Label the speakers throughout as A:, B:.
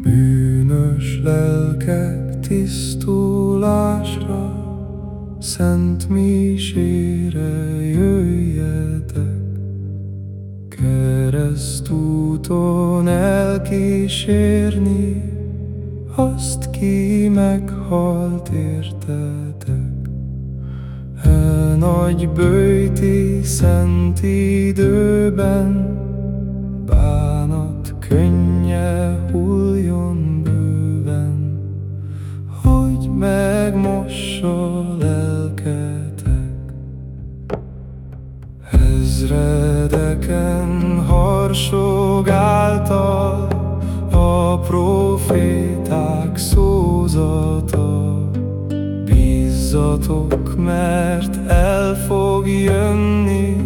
A: Bűnös lelkek tisztulásra, Szent misére jöjjetek. Keresztúton elkísérni, Azt ki meghalt értetek. E nagy bőti szent időben, Bánat könnye hulljon megmossa lelketek. Ezredeken harsogálta a proféták szózata. Bízzatok, mert el fog jönni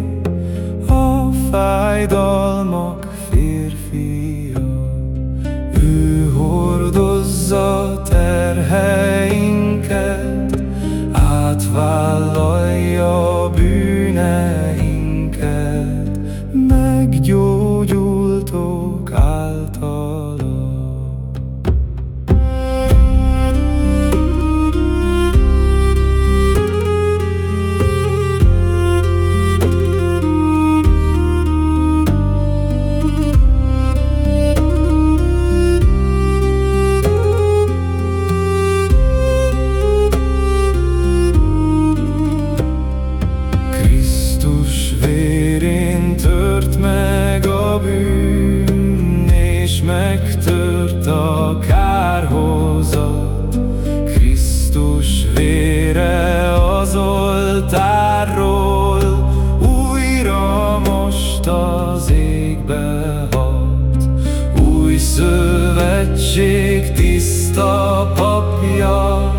A: megtört a kárhozat. Krisztus vére az oltárról, újra most az égbe hat. Új szövetség tiszta papja,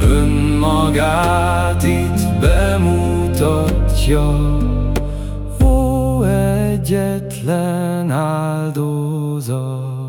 A: önmagát itt bemutatja egyetlen áldozat.